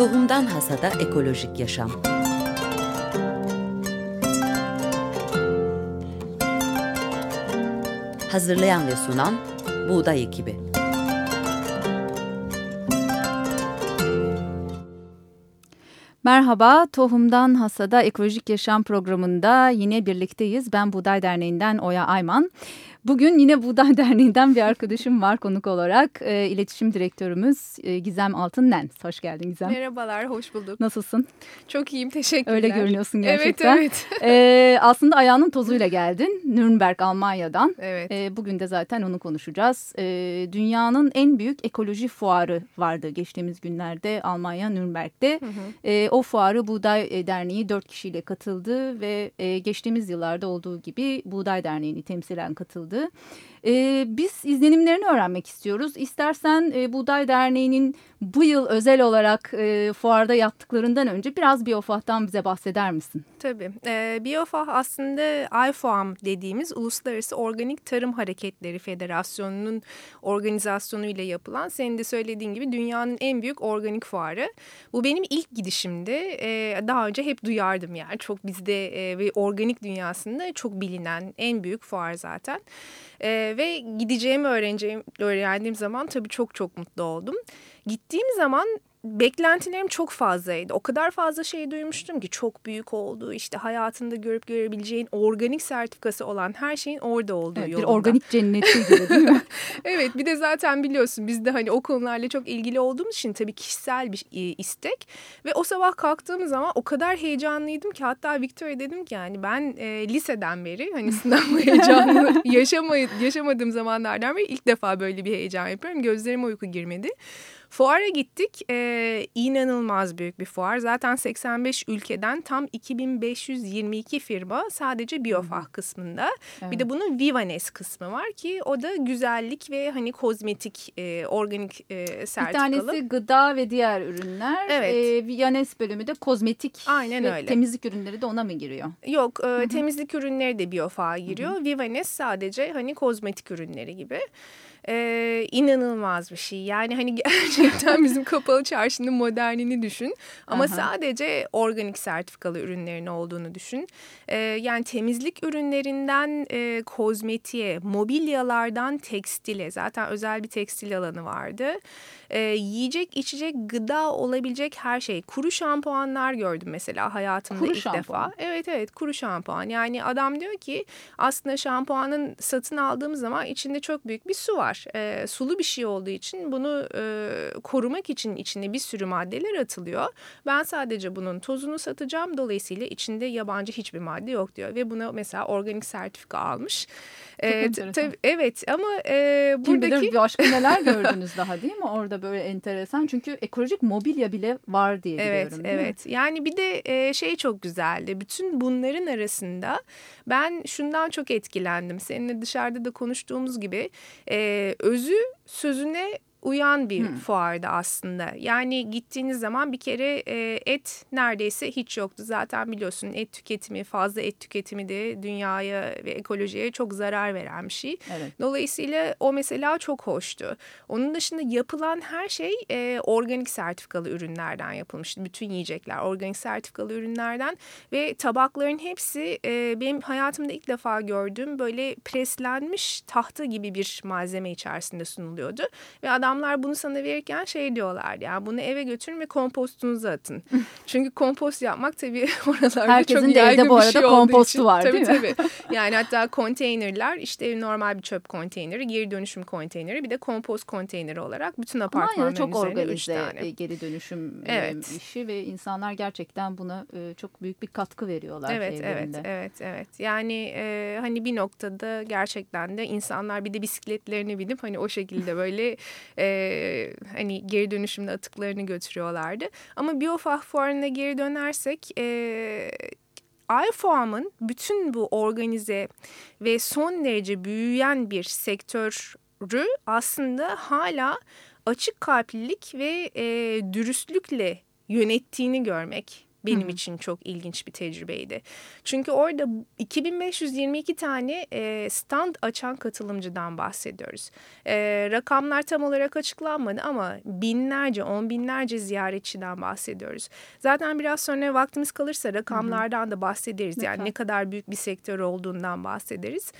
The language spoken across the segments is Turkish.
Tohumdan Hasada Ekolojik Yaşam Hazırlayan ve sunan Buğday Ekibi Merhaba, Tohumdan Hasada Ekolojik Yaşam programında yine birlikteyiz. Ben Buğday Derneği'nden Oya Ayman. Bugün yine Buğday Derneği'nden bir arkadaşım var konuk olarak. E, iletişim direktörümüz e, Gizem Altın-Nens. Hoş geldin Gizem. Merhabalar, hoş bulduk. Nasılsın? Çok iyiyim, teşekkürler. Öyle görünüyorsun gerçekten. Evet, evet. E, aslında ayağının tozuyla geldin. Nürnberg, Almanya'dan. Evet. E, bugün de zaten onu konuşacağız. E, dünyanın en büyük ekoloji fuarı vardı geçtiğimiz günlerde Almanya, Nürnberg'de. Hı hı. E, o fuarı Buğday Derneği dört kişiyle katıldı ve e, geçtiğimiz yıllarda olduğu gibi Buğday Derneği'ni temsilen katıldı yapıldı. E, biz izlenimlerini öğrenmek istiyoruz. İstersen e, Buğday Derneği'nin bu yıl özel olarak e, fuarda yaptıklarından önce biraz Biofah'tan bize bahseder misin? Tabii. E, Biofah aslında IFOAM dediğimiz Uluslararası Organik Tarım Hareketleri Federasyonu'nun organizasyonuyla yapılan senin de söylediğin gibi dünyanın en büyük organik fuarı. Bu benim ilk gidişimdi. E, daha önce hep duyardım yani çok bizde e, ve organik dünyasında çok bilinen en büyük fuar zaten. E, ve gideceğimi öğreneceğim, öğrendiğim zaman tabii çok çok mutlu oldum. Gittiğim zaman beklentilerim çok fazlaydı. O kadar fazla şey duymuştum ki çok büyük oldu. İşte hayatında görüp görebileceğin organik sertifikası olan her şeyin orada olduğu evet, yolunda. Bir organik cenneti gibi değil mi? evet bir de zaten biliyorsun biz de hani o konularla çok ilgili olduğumuz için tabii kişisel bir e, istek. Ve o sabah kalktığım zaman o kadar heyecanlıydım ki hatta Victoria dedim ki yani ben e, liseden beri hani sınav heyecanı yaşamay yaşamadığım zamanlardan beri ilk defa böyle bir heyecan yapıyorum. Gözlerime uyku girmedi. Fuara gittik. Ee, inanılmaz büyük bir fuar. Zaten 85 ülkeden tam 2522 firma sadece biofah hmm. kısmında. Evet. Bir de bunun Vivanes kısmı var ki o da güzellik ve hani kozmetik e, organik e, sertifikalı. Bir tanesi gıda ve diğer ürünler. Evet. E, Vivanes bölümü de kozmetik Aynen ve öyle. temizlik ürünleri de ona mı giriyor? Yok e, temizlik ürünleri de biofaha giriyor. Hı Vivanes sadece hani kozmetik ürünleri gibi e, inanılmaz bir şey. Yani hani gerçekten bizim kapalı çarşının modernini düşün. Ama Aha. sadece organik sertifikalı ürünlerin olduğunu düşün. E, yani temizlik ürünlerinden e, kozmetiğe, mobilyalardan tekstile zaten özel bir tekstil alanı vardı. E, yiyecek, içecek, gıda olabilecek her şey. Kuru şampuanlar gördüm mesela hayatımda kuru ilk şampuan. defa. Evet evet kuru şampuan. Yani adam diyor ki aslında şampuanın satın aldığımız zaman içinde çok büyük bir su var. E, sulu bir şey olduğu için bunu e, korumak için içine bir sürü maddeler atılıyor. Ben sadece bunun tozunu satacağım. Dolayısıyla içinde yabancı hiçbir madde yok diyor. Ve buna mesela organik sertifika almış. Ee, tabii, evet ama e, buradaki... Kim bilir başka neler gördünüz daha değil mi? Orada böyle enteresan. Çünkü ekolojik mobilya bile var diye evet, biliyorum. Evet, evet. Yani bir de e, şey çok güzeldi. Bütün bunların arasında ben şundan çok etkilendim. Seninle dışarıda da konuştuğumuz gibi e, özü sözüne uyan bir hmm. fuardı aslında. Yani gittiğiniz zaman bir kere e, et neredeyse hiç yoktu. Zaten biliyorsun et tüketimi, fazla et tüketimi de dünyaya ve ekolojiye çok zarar veren bir şey. Evet. Dolayısıyla o mesela çok hoştu. Onun dışında yapılan her şey e, organik sertifikalı ürünlerden yapılmıştı. Bütün yiyecekler organik sertifikalı ürünlerden ve tabakların hepsi e, benim hayatımda ilk defa gördüğüm böyle preslenmiş tahta gibi bir malzeme içerisinde sunuluyordu. Ve adam adamlar bunu sana verirken şey diyorlar yani bunu eve götürün ve kompostunuza atın. Çünkü kompost yapmak tabii oralarda Herkesin çok yaygın bir şey kompostu için. var tabii, değil tabii. mi? yani hatta konteynerler işte normal bir çöp konteyneri, geri dönüşüm konteyneri bir de kompost konteyneri olarak bütün apartmanların çok organize tane. geri dönüşüm evet. işi ve insanlar gerçekten buna çok büyük bir katkı veriyorlar. Evet, evet, evet, evet. Yani e, hani bir noktada gerçekten de insanlar bir de bisikletlerini binip hani o şekilde böyle e, hani geri dönüşümde atıklarını götürüyorlardı. Ama Biofah fuarına geri dönersek e, iFoam'ın bütün bu organize ve son derece büyüyen bir sektörü aslında hala açık kalplilik ve e, dürüstlükle yönettiğini görmek benim Hı için çok ilginç bir tecrübeydi. Çünkü orada 2522 tane e, stand açan katılımcıdan bahsediyoruz. E, rakamlar tam olarak açıklanmadı ama binlerce, on binlerce ziyaretçiden bahsediyoruz. Zaten biraz sonra vaktimiz kalırsa rakamlardan Hı da bahsederiz. Lütfen. Yani ne kadar büyük bir sektör olduğundan bahsederiz.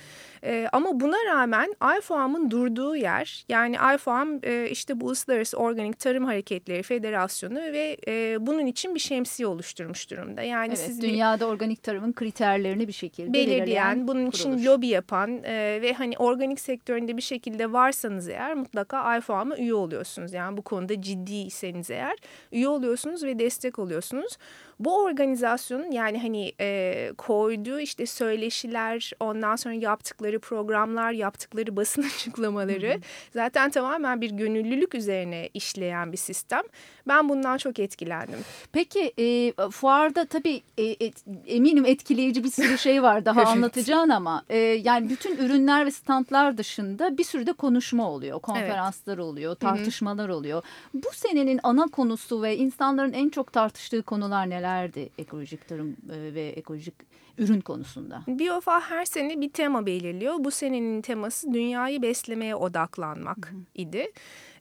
E, ama buna rağmen IFOAM'ın durduğu yer yani IFOAM e, işte bu Uluslararası Organik Tarım Hareketleri Federasyonu ve e, bunun için bir şemsiye oluşturmuş durumda. Yani evet, siz dünyada organik tarımın kriterlerini bir şekilde belirleyen, bunun kuruluş. için lobi yapan e, ve hani organik sektöründe bir şekilde varsanız eğer mutlaka IFOAM'a üye oluyorsunuz. Yani bu konuda ciddiyseniz eğer üye oluyorsunuz ve destek oluyorsunuz. Bu organizasyonun yani hani e, koyduğu işte söyleşiler, ondan sonra yaptıkları programlar, yaptıkları basın açıklamaları zaten tamamen bir gönüllülük üzerine işleyen bir sistem. Ben bundan çok etkilendim. Peki e, fuarda tabii e, et, eminim etkileyici bir sürü şey var daha evet. anlatacağın ama e, yani bütün ürünler ve standlar dışında bir sürü de konuşma oluyor, konferanslar evet. oluyor, tartışmalar Hı -hı. oluyor. Bu senenin ana konusu ve insanların en çok tartıştığı konular nelerdi ekolojik tarım e, ve ekolojik ürün konusunda? BioFA her sene bir tema belirliyor. Bu senenin teması dünyayı beslemeye odaklanmak Hı -hı. idi.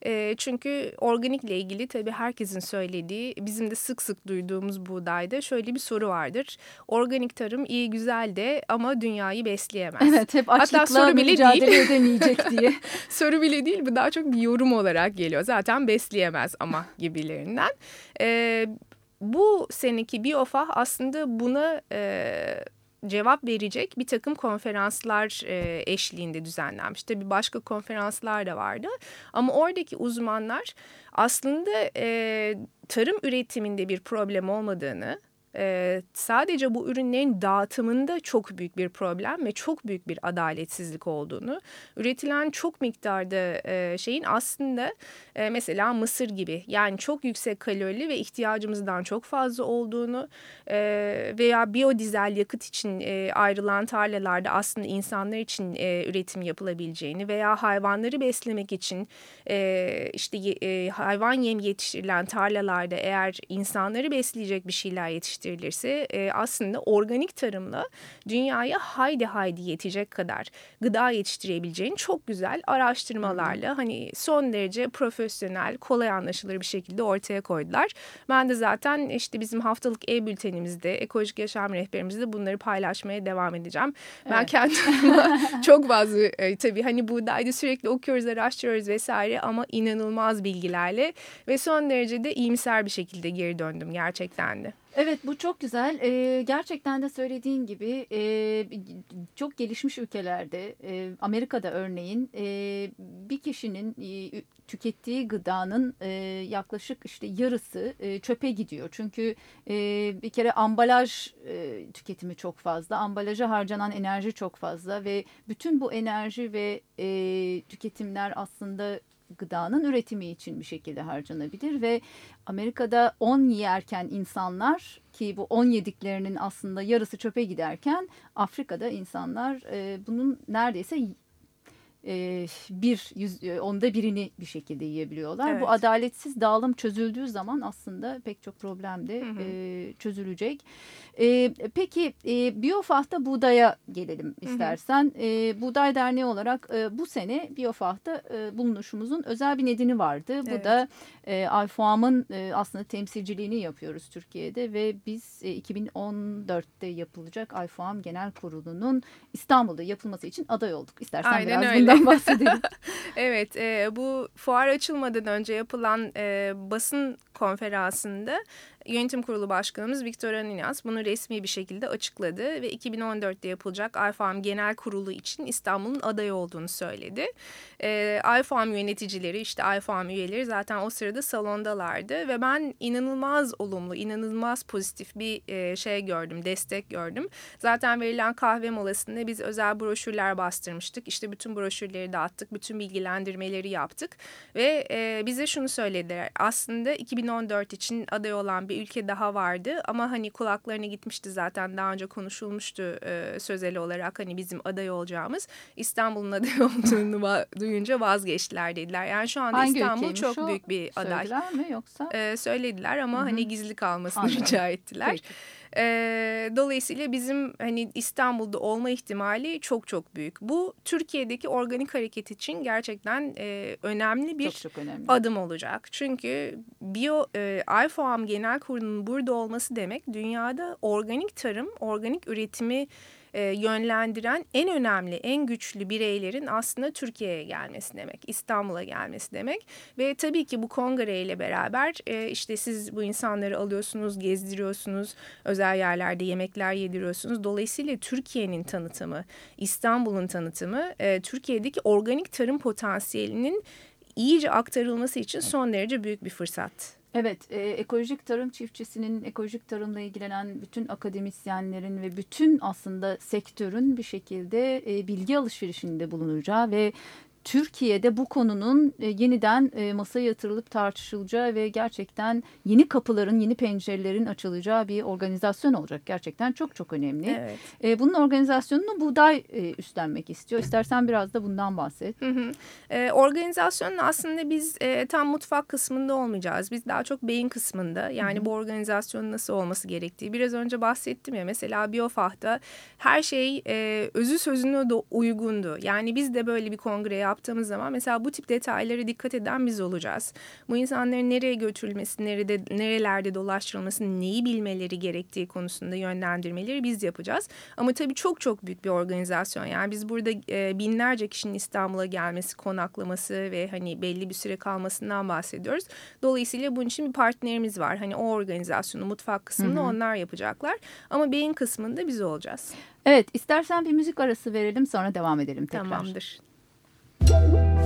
E, çünkü organikle ilgili tabii herkesin söylediği, bizim de sık sık duyduğumuz buğdayda şöyle bir soru vardır. Organik tarım iyi güzel de ama dünyayı besleyemez. Evet hep açlıkla Hatta soru bile mücadele değil. edemeyecek diye. soru bile değil bu daha çok bir yorum olarak geliyor. Zaten besleyemez ama gibilerinden. E, bu seneki BioFah aslında buna... E, cevap verecek bir takım konferanslar e, eşliğinde düzenlenmiş. Tabii başka konferanslar da vardı ama oradaki uzmanlar aslında e, tarım üretiminde bir problem olmadığını sadece bu ürünlerin dağıtımında çok büyük bir problem ve çok büyük bir adaletsizlik olduğunu, üretilen çok miktarda şeyin aslında mesela mısır gibi yani çok yüksek kalorili ve ihtiyacımızdan çok fazla olduğunu e, veya biyodizel yakıt için ayrılan tarlalarda aslında insanlar için üretim yapılabileceğini veya hayvanları beslemek için işte hayvan yem yetiştirilen tarlalarda eğer insanları besleyecek bir şeyler yetiştirilebilirse yetiştirilirse e, aslında organik tarımla dünyaya haydi haydi yetecek kadar gıda yetiştirebileceğini çok güzel araştırmalarla hani son derece profesyonel, kolay anlaşılır bir şekilde ortaya koydular. Ben de zaten işte bizim haftalık e-bültenimizde, ekolojik yaşam rehberimizde bunları paylaşmaya devam edeceğim. Evet. Ben kendim çok fazla e, tabii hani buğdayda sürekli okuyoruz, araştırıyoruz vesaire ama inanılmaz bilgilerle ve son derece de iyimser bir şekilde geri döndüm gerçekten de. Evet bu çok güzel. Ee, gerçekten de söylediğin gibi e, çok gelişmiş ülkelerde e, Amerika'da örneğin e, bir kişinin e, tükettiği gıdanın e, yaklaşık işte yarısı e, çöpe gidiyor. Çünkü e, bir kere ambalaj e, tüketimi çok fazla. Ambalaja harcanan enerji çok fazla ve bütün bu enerji ve e, tüketimler aslında gıdanın üretimi için bir şekilde harcanabilir ve Amerika'da 10 yerken insanlar ki bu 10 yediklerinin aslında yarısı çöpe giderken Afrika'da insanlar e, bunun neredeyse e, bir yüz, e, onda birini bir şekilde yiyebiliyorlar. Evet. Bu adaletsiz dağılım çözüldüğü zaman aslında pek çok problem de hı hı. E, çözülecek. E, peki e, Biofah'ta buğdaya gelelim istersen. Hı hı. E, Buğday Derneği olarak e, bu sene Biofah'ta e, bulunuşumuzun özel bir nedeni vardı. Evet. Bu da e, e, aslında temsilciliğini yapıyoruz Türkiye'de ve biz e, 2014'te yapılacak Alfoam Genel Kurulu'nun İstanbul'da yapılması için aday olduk. İstersen Aynen biraz öyle. Bundan bahsedelim. evet e, bu fuar açılmadan önce yapılan e, basın konferansında Yönetim Kurulu Başkanımız Viktor Aninas bunu resmi bir şekilde açıkladı ve 2014'te yapılacak IFAM Genel Kurulu için İstanbul'un adayı olduğunu söyledi. E, IFAM yöneticileri işte IFAM üyeleri zaten o sırada salondalardı ve ben inanılmaz olumlu, inanılmaz pozitif bir e, şey gördüm, destek gördüm. Zaten verilen kahve molasında biz özel broşürler bastırmıştık. İşte bütün broşürleri dağıttık, bütün bilgilendirmeleri yaptık ve e, bize şunu söylediler. Aslında 2014 2014 için aday olan bir ülke daha vardı ama hani kulaklarına gitmişti zaten daha önce konuşulmuştu e, sözeli olarak hani bizim aday olacağımız İstanbul'un aday olduğunu duyunca vazgeçtiler dediler. Yani şu anda Hangi İstanbul çok o? büyük bir aday. Söylediler mi yoksa? E, söylediler ama Hı -hı. hani gizli kalmasını Anladım. rica ettiler. Peki. E, dolayısıyla bizim hani İstanbul'da olma ihtimali çok çok büyük. Bu Türkiye'deki organik hareket için gerçekten e, önemli bir çok, çok önemli. adım olacak. Çünkü Bio e, IFOAM Genel Kurulu'nun burada olması demek dünyada organik tarım, organik üretimi e, yönlendiren en önemli, en güçlü bireylerin aslında Türkiye'ye gelmesi demek, İstanbul'a gelmesi demek. Ve tabii ki bu kongre beraber e, işte siz bu insanları alıyorsunuz, gezdiriyorsunuz, özel yerlerde yemekler yediriyorsunuz. Dolayısıyla Türkiye'nin tanıtımı, İstanbul'un tanıtımı, e, Türkiye'deki organik tarım potansiyelinin iyice aktarılması için son derece büyük bir fırsat. Evet, e, ekolojik tarım çiftçisinin, ekolojik tarımla ilgilenen bütün akademisyenlerin ve bütün aslında sektörün bir şekilde e, bilgi alışverişinde bulunacağı ve Türkiye'de bu konunun e, yeniden e, masaya yatırılıp tartışılacağı ve gerçekten yeni kapıların, yeni pencerelerin açılacağı bir organizasyon olacak. Gerçekten çok çok önemli. Evet. E, bunun organizasyonunu Buğday üstlenmek istiyor. İstersen biraz da bundan bahset. Hı hı. organizasyonun aslında biz tam mutfak kısmında olmayacağız. Biz daha çok beyin kısmında. Yani hı hı. bu organizasyonun nasıl olması gerektiği. Biraz önce bahsettim ya mesela Biofah'ta her şey özü sözüne de uygundu. Yani biz de böyle bir kongreye yaptığımız zaman mesela bu tip detaylara dikkat eden biz olacağız. Bu insanların nereye götürülmesi, nerede, nerelerde dolaştırılması, neyi bilmeleri gerektiği konusunda yönlendirmeleri biz yapacağız. Ama tabii çok çok büyük bir organizasyon. Yani biz burada e, binlerce kişinin İstanbul'a gelmesi, konaklaması ve hani belli bir süre kalmasından bahsediyoruz. Dolayısıyla bunun için bir partnerimiz var. Hani o organizasyonu mutfak kısmını hı hı. onlar yapacaklar. Ama beyin kısmında biz olacağız. Evet istersen bir müzik arası verelim sonra devam edelim tekrar. Tamamdır. Thank you.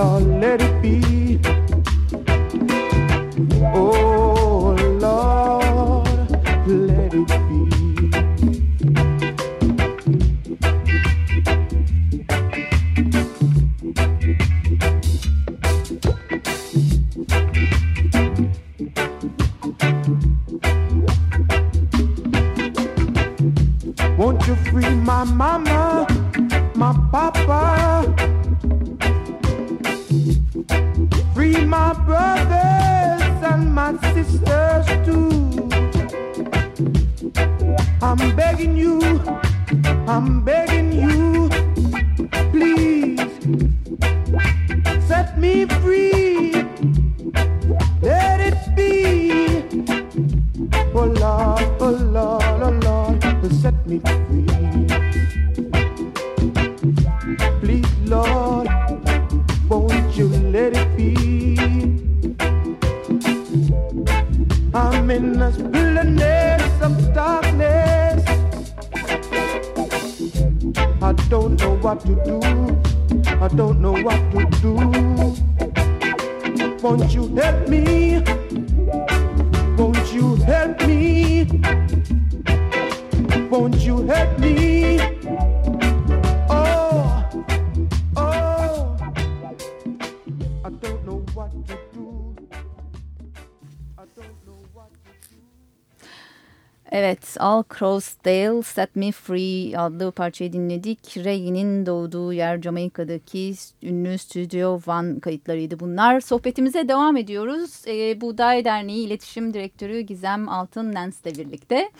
la those Crossdale Set Me Free adlı parçayı dinledik. Ray'nin doğduğu yer Jamaika'daki ünlü Studio One kayıtlarıydı bunlar. Sohbetimize devam ediyoruz. Ee, Buğday Derneği İletişim Direktörü Gizem Altın Lens'le birlikte.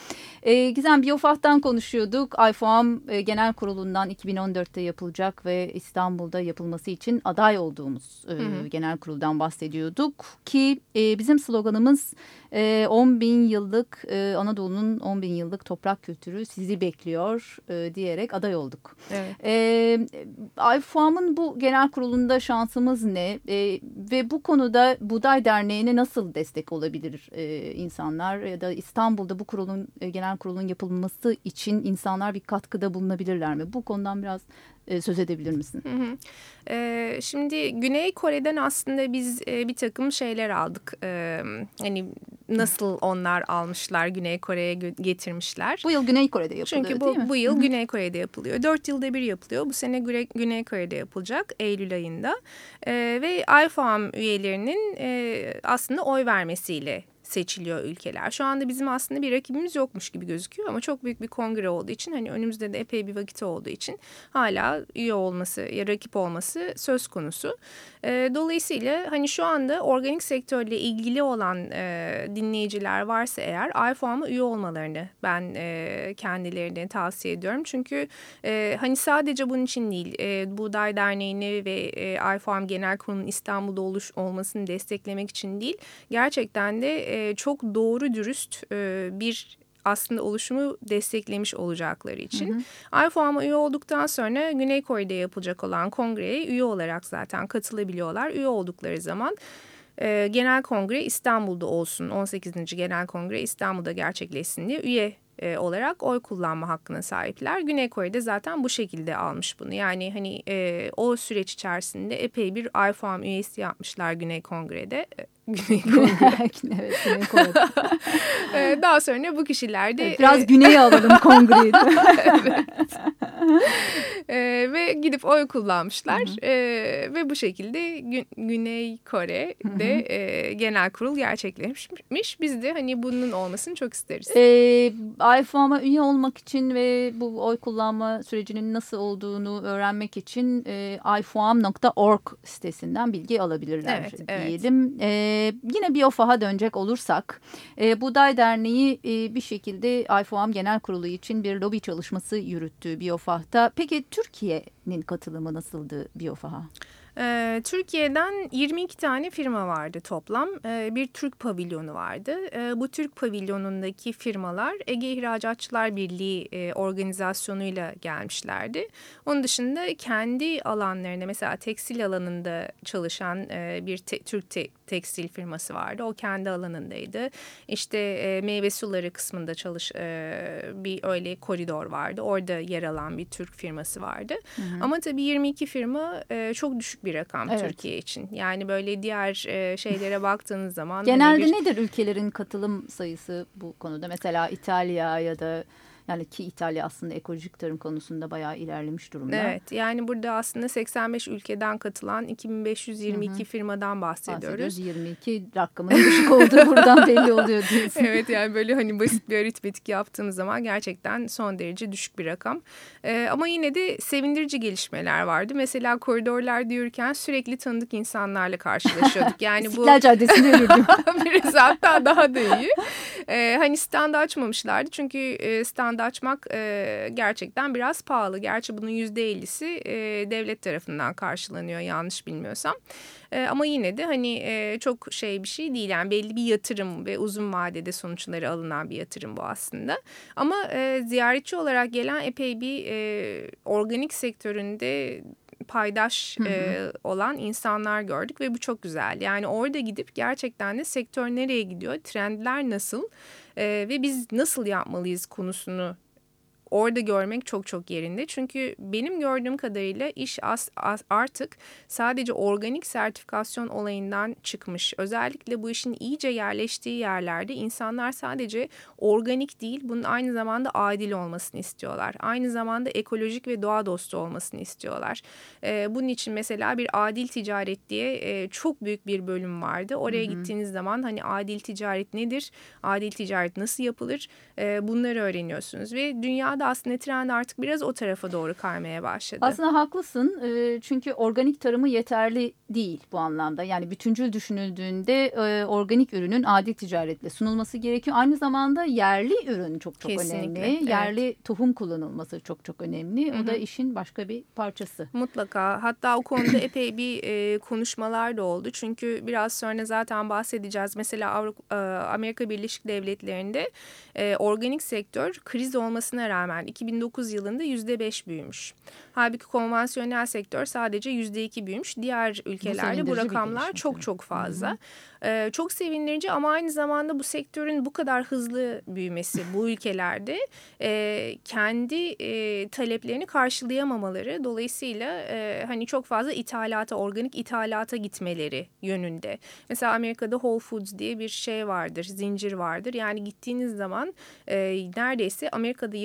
Ee, Gizem Biofah'tan konuşuyorduk. IFOAM e, Genel Kurulu'ndan 2014'te yapılacak ve İstanbul'da yapılması için aday olduğumuz e, genel kuruldan bahsediyorduk. Ki e, bizim sloganımız e, 10 bin yıllık e, Anadolu'nun 10 bin yıllık toprak kültürü sizi bekliyor e, diyerek aday olduk. Evet. E, IFOAM'ın bu genel kurulunda şansımız ne? E, ve bu konuda Buğday Derneği'ne nasıl destek olabilir e, insanlar? Ya da İstanbul'da bu kurulun e, genel kurulun yapılması için insanlar bir katkıda bulunabilirler mi? Bu konudan biraz e, söz edebilir misin? Hı hı. Ee, şimdi Güney Kore'den aslında biz e, bir takım şeyler aldık. Ee, hani nasıl onlar almışlar Güney Kore'ye getirmişler. Bu yıl Güney Kore'de yapılıyor Çünkü değil mi? bu, bu yıl Güney Kore'de yapılıyor. Dört yılda bir yapılıyor. Bu sene Güre- Güney Kore'de yapılacak Eylül ayında. Ee, ve IFOAM üyelerinin e, aslında oy vermesiyle seçiliyor ülkeler. Şu anda bizim aslında bir rakibimiz yokmuş gibi gözüküyor ama çok büyük bir kongre olduğu için hani önümüzde de epey bir vakit olduğu için hala üye olması ya rakip olması söz konusu. E, dolayısıyla hani şu anda organik sektörle ilgili olan e, dinleyiciler varsa eğer iFoam'a üye olmalarını ben e, kendilerine tavsiye ediyorum. Çünkü e, hani sadece bunun için değil e, Buğday Derneği'ni ve e, iFoam Genel Kurulu'nun İstanbul'da oluş olmasını desteklemek için değil gerçekten de e, çok doğru dürüst e, bir aslında oluşumu desteklemiş olacakları için. iFoam'a üye olduktan sonra Güney Kore'de yapılacak olan kongreye üye olarak zaten katılabiliyorlar. Üye oldukları zaman e, genel kongre İstanbul'da olsun 18. genel kongre İstanbul'da gerçekleşsin diye üye e, olarak oy kullanma hakkına sahipler. Güney Kore'de zaten bu şekilde almış bunu. Yani hani e, o süreç içerisinde epey bir iFoam üyesi yapmışlar Güney Kongre'de. Güney Kongre. evet, Güney Kore'de. E, daha sonra bu kişiler de... Biraz e, güneye alalım kongreyi. değil mi? e, ve gidip oy kullanmışlar e, ve bu şekilde Gü- Güney Kore'de e, genel kurul gerçekleşmiş. Biz de hani bunun olmasını çok isteriz. Ee, iFoam'a üye olmak için ve bu oy kullanma sürecinin nasıl olduğunu öğrenmek için e, iFoam.org sitesinden bilgi alabilirler Evet, evet. diyelim. Ee, yine BioFah'a dönecek olursak, e, Buğday Derneği e, bir şekilde iFoam Genel Kurulu için bir lobi çalışması yürüttü BioFah'ta. Peki Türkiye'nin katılımı nasıldı BioFah'a? Ee, Türkiye'den 22 tane firma vardı toplam. Ee, bir Türk pavilyonu vardı. Ee, bu Türk pavilyonundaki firmalar Ege İhracatçılar Birliği e, organizasyonuyla gelmişlerdi. Onun dışında kendi alanlarında mesela tekstil alanında çalışan e, bir te- Türk te- tekstil firması vardı. O kendi alanındaydı. İşte e, meyve suları kısmında çalış e, bir öyle koridor vardı. Orada yer alan bir Türk firması vardı. Ama tabii 22 firma e, çok düşük bir rakam Evet. Türkiye için. Yani böyle diğer e, şeylere baktığınız zaman hani Genelde bir- nedir ülkelerin katılım sayısı bu konuda? Mesela İtalya ya da yani ki İtalya aslında ekolojik tarım konusunda bayağı ilerlemiş durumda. Evet yani burada aslında 85 ülkeden katılan 2522 firmadan bahsediyoruz. Bahsediyoruz. 22 rakamının düşük olduğu buradan belli oluyor diyorsun. evet yani böyle hani basit bir aritmetik yaptığımız zaman gerçekten son derece düşük bir rakam. Ee, ama yine de sevindirici gelişmeler vardı. Mesela koridorlarda yürürken sürekli tanıdık insanlarla karşılaşıyorduk. Yani bu İstiklal Caddesi'nde yürüdüm. Biraz hatta daha da iyi. Ee, hani stand açmamışlardı çünkü e, stand açmak e, gerçekten biraz pahalı. Gerçi bunun yüzde ellisi e, devlet tarafından karşılanıyor yanlış bilmiyorsam. E, ama yine de hani e, çok şey bir şey değil yani belli bir yatırım ve uzun vadede sonuçları alınan bir yatırım bu aslında. Ama e, ziyaretçi olarak gelen epey bir e, organik sektöründe paydaş e, olan insanlar gördük ve bu çok güzel. Yani orada gidip gerçekten de sektör nereye gidiyor, trendler nasıl e, ve biz nasıl yapmalıyız konusunu orada görmek çok çok yerinde. Çünkü benim gördüğüm kadarıyla iş as, as, artık sadece organik sertifikasyon olayından çıkmış. Özellikle bu işin iyice yerleştiği yerlerde insanlar sadece organik değil bunun aynı zamanda adil olmasını istiyorlar. Aynı zamanda ekolojik ve doğa dostu olmasını istiyorlar. Ee, bunun için mesela bir adil ticaret diye e, çok büyük bir bölüm vardı. Oraya hı hı. gittiğiniz zaman hani adil ticaret nedir? Adil ticaret nasıl yapılır? Ee, bunları öğreniyorsunuz ve dünyada aslında trend artık biraz o tarafa doğru kaymaya başladı. Aslında haklısın e, çünkü organik tarımı yeterli değil bu anlamda. Yani bütüncül düşünüldüğünde e, organik ürünün adil ticaretle sunulması gerekiyor. Aynı zamanda yerli ürün çok çok Kesinlikle, önemli. evet. Yerli tohum kullanılması çok çok önemli. O da işin başka bir parçası. Mutlaka. Hatta o konuda epey bir e, konuşmalar da oldu. Çünkü biraz sonra zaten bahsedeceğiz. Mesela Avrupa, Amerika Birleşik Devletleri'nde e, organik sektör kriz olmasına rağmen 2009 yılında %5 büyümüş. Halbuki konvansiyonel sektör sadece %2 büyümüş. Diğer ülkelerde bu, bu rakamlar çok çok fazla. Ee, çok sevindirici ama aynı zamanda bu sektörün bu kadar hızlı büyümesi bu ülkelerde e, kendi e, taleplerini karşılayamamaları dolayısıyla e, hani çok fazla ithalata, organik ithalata gitmeleri yönünde. Mesela Amerika'da Whole Foods diye bir şey vardır, zincir vardır. Yani gittiğiniz zaman e, neredeyse Amerika'da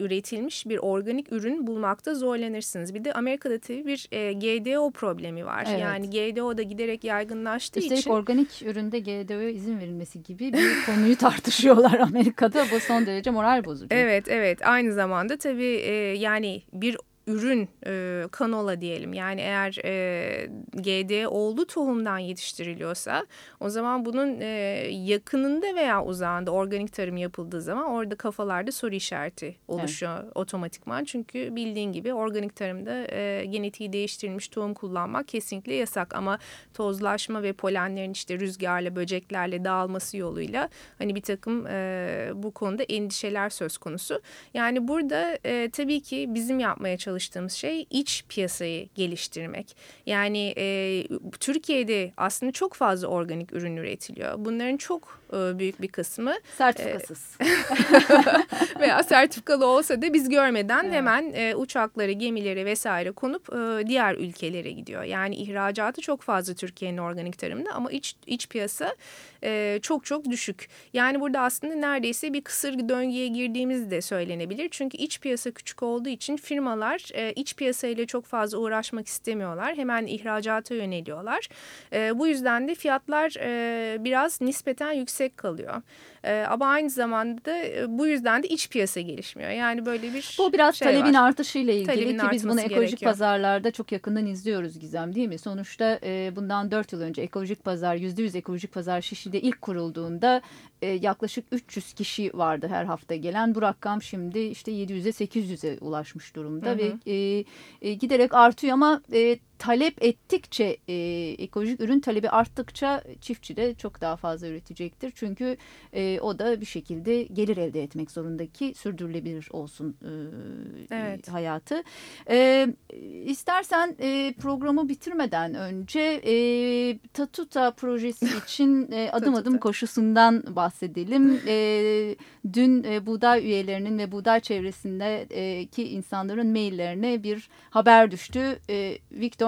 üretilmiş bir organik ürün bulmakta zorlanırsınız. Bir de Amerika'da tabii bir e, GDO problemi var. Evet. Yani GDO da giderek yaygınlaştığı Üstelik için. organik üründe GDO'ya izin verilmesi gibi bir konuyu tartışıyorlar Amerika'da. Bu son derece moral bozucu. Evet evet aynı zamanda tabii e, yani bir ürün e, kanola diyelim yani eğer e, GD olduğu tohumdan yetiştiriliyorsa o zaman bunun e, yakınında veya uzağında organik tarım yapıldığı zaman orada kafalarda soru işareti oluşuyor evet. otomatikman. Çünkü bildiğin gibi organik tarımda e, genetiği değiştirilmiş tohum kullanmak kesinlikle yasak ama tozlaşma ve polenlerin işte rüzgarla böceklerle dağılması yoluyla hani bir takım e, bu konuda endişeler söz konusu. Yani burada e, tabii ki bizim yapmaya çalıştığımız çalıştığımız şey iç piyasayı geliştirmek. Yani e, Türkiye'de aslında çok fazla organik ürün üretiliyor. Bunların çok büyük bir kısmı sertifikasız e, veya sertifikalı olsa da biz görmeden evet. hemen e, uçakları, gemileri vesaire konup e, diğer ülkelere gidiyor. Yani ihracatı çok fazla Türkiye'nin organik tarımında ama iç iç piyasa e, çok çok düşük. Yani burada aslında neredeyse bir kısır döngüye girdiğimiz de söylenebilir. Çünkü iç piyasa küçük olduğu için firmalar e, iç piyasayla çok fazla uğraşmak istemiyorlar. Hemen ihracata yöneliyorlar. E, bu yüzden de fiyatlar e, biraz nispeten yüksek kalıyor. E, ama aynı zamanda da e, bu yüzden de iç piyasa gelişmiyor. Yani böyle bir Bu biraz şey talebin var. artışıyla ilgili Talebin ki biz bunu ekolojik gerekiyor. pazarlarda çok yakından izliyoruz Gizem değil mi? Sonuçta e, bundan 4 yıl önce ekolojik pazar %100 ekolojik pazar Şişli'de ilk kurulduğunda e, yaklaşık 300 kişi vardı her hafta gelen. Bu rakam şimdi işte 700'e 800'e ulaşmış durumda Hı hı. ve e, e, giderek artıyor ama e, talep ettikçe e, ekolojik ürün talebi arttıkça çiftçi de çok daha fazla üretecektir. Çünkü e, o da bir şekilde gelir elde etmek zorunda ki sürdürülebilir olsun e, Evet. hayatı. E, istersen e, programı bitirmeden önce e, Tatuta projesi için e, adım adım koşusundan bahsedelim. E, dün e, buğday üyelerinin ve buğday çevresindeki insanların maillerine bir haber düştü. E,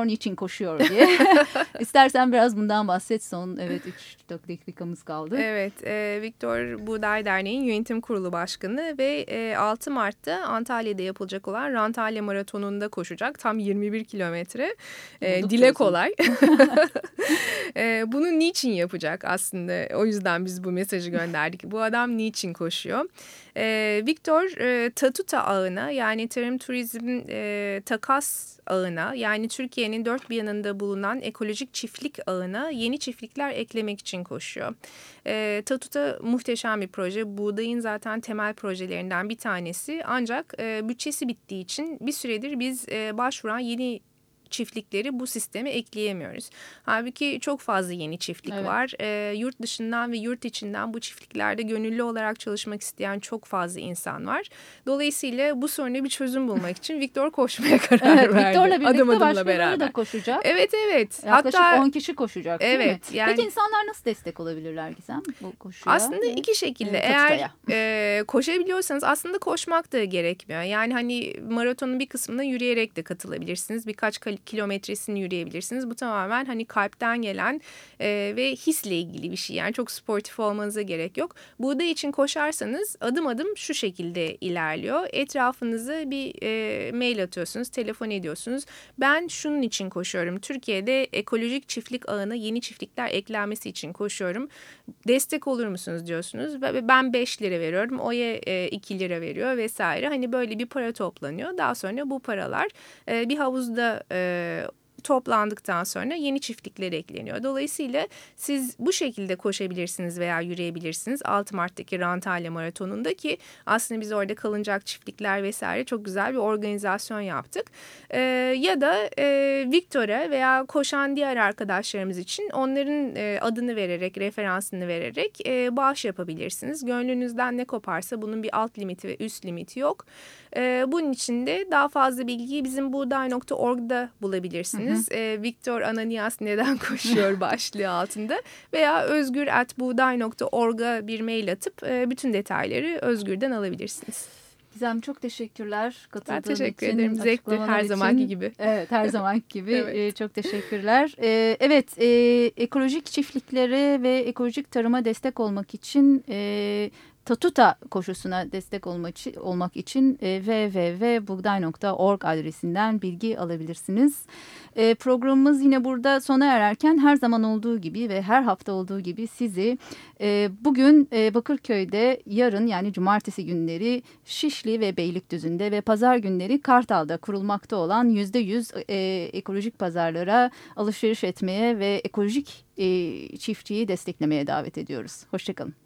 Viktor niçin koşuyor diye. İstersen biraz bundan bahset son evet 3 dakikamız kaldı. Evet, e, Viktor Buğday Derneği'nin yönetim kurulu başkanı ve e, 6 Mart'ta Antalya'da yapılacak olan Rantalya Maratonu'nda koşacak. Tam 21 kilometre. E, dile kolay. e, bunu niçin yapacak aslında? O yüzden biz bu mesajı gönderdik. Bu adam niçin koşuyor? E, Viktor e, Tatuta ağına yani tarım turizm e, takas ağına yani Türkiye'nin dört bir yanında bulunan ekolojik çiftlik ağına yeni çiftlikler eklemek için koşuyor. E, Tatuta muhteşem bir proje. Buğdayın zaten temel projelerinden bir tanesi. Ancak e, bütçesi bittiği için bir süredir biz e, başvuran yeni çiftlikleri bu sisteme ekleyemiyoruz. Halbuki çok fazla yeni çiftlik Evet. var. E, yurt dışından ve yurt içinden bu çiftliklerde gönüllü olarak çalışmak isteyen çok fazla insan var. Dolayısıyla bu soruna bir çözüm bulmak için Viktor koşmaya karar Evet, verdi. Viktor'la birlikte Adım adımla beraber. da koşacak. Evet evet. Yaklaşık Hatta 10 kişi koşacak değil mi? Evet, yani- Peki insanlar nasıl destek olabilirler Gizem bu koşuya? Aslında iki şekilde e, eğer e, koşabiliyorsanız aslında koşmak da gerekmiyor. Yani hani maratonun bir kısmına yürüyerek de katılabilirsiniz. Birkaç kal- kilometresini yürüyebilirsiniz. Bu tamamen hani kalpten gelen e, ve hisle ilgili bir şey. Yani çok sportif olmanıza gerek yok. Buğday için koşarsanız adım adım şu şekilde ilerliyor. Etrafınıza bir e, mail atıyorsunuz, telefon ediyorsunuz. Ben şunun için koşuyorum. Türkiye'de ekolojik çiftlik ağına yeni çiftlikler eklenmesi için koşuyorum. Destek olur musunuz diyorsunuz. Ben 5 lira veriyorum. Oya e, 2 lira veriyor vesaire. Hani böyle bir para toplanıyor. Daha sonra bu paralar e, bir havuzda uh, toplandıktan sonra yeni çiftlikler ekleniyor. Dolayısıyla siz bu şekilde koşabilirsiniz veya yürüyebilirsiniz. 6 Mart'taki Rantalya Maratonu'nda ki aslında biz orada kalınacak çiftlikler vesaire çok güzel bir organizasyon yaptık. Ee, ya da e, Victor'a veya koşan diğer arkadaşlarımız için onların e, adını vererek, referansını vererek e, bağış yapabilirsiniz. Gönlünüzden ne koparsa bunun bir alt limiti ve üst limiti yok. E, bunun için de daha fazla bilgiyi bizim buğday.org'da bulabilirsiniz. E, Victor Ananias neden koşuyor başlığı altında veya özgür.buğday.org'a bir mail atıp e, bütün detayları Özgür'den alabilirsiniz. Gizem çok teşekkürler katıldığın Ben teşekkür için, ederim. Zevkli açıklamalar her için. zamanki gibi. Evet her zamanki gibi Evet. Ee, çok teşekkürler. Ee, evet e, ekolojik çiftliklere ve ekolojik tarıma destek olmak için e, Tatuta koşusuna destek olmak için, olmak e, www.bugday.org adresinden bilgi alabilirsiniz. E, programımız yine burada sona ererken her zaman olduğu gibi ve her hafta olduğu gibi sizi e, bugün Bakırköy'de yarın yani cumartesi günleri Şişli ve Beylikdüzü'nde ve pazar günleri Kartal'da kurulmakta olan %100 e, ekolojik pazarlara alışveriş etmeye ve ekolojik e, çiftçiyi desteklemeye davet ediyoruz. Hoşçakalın.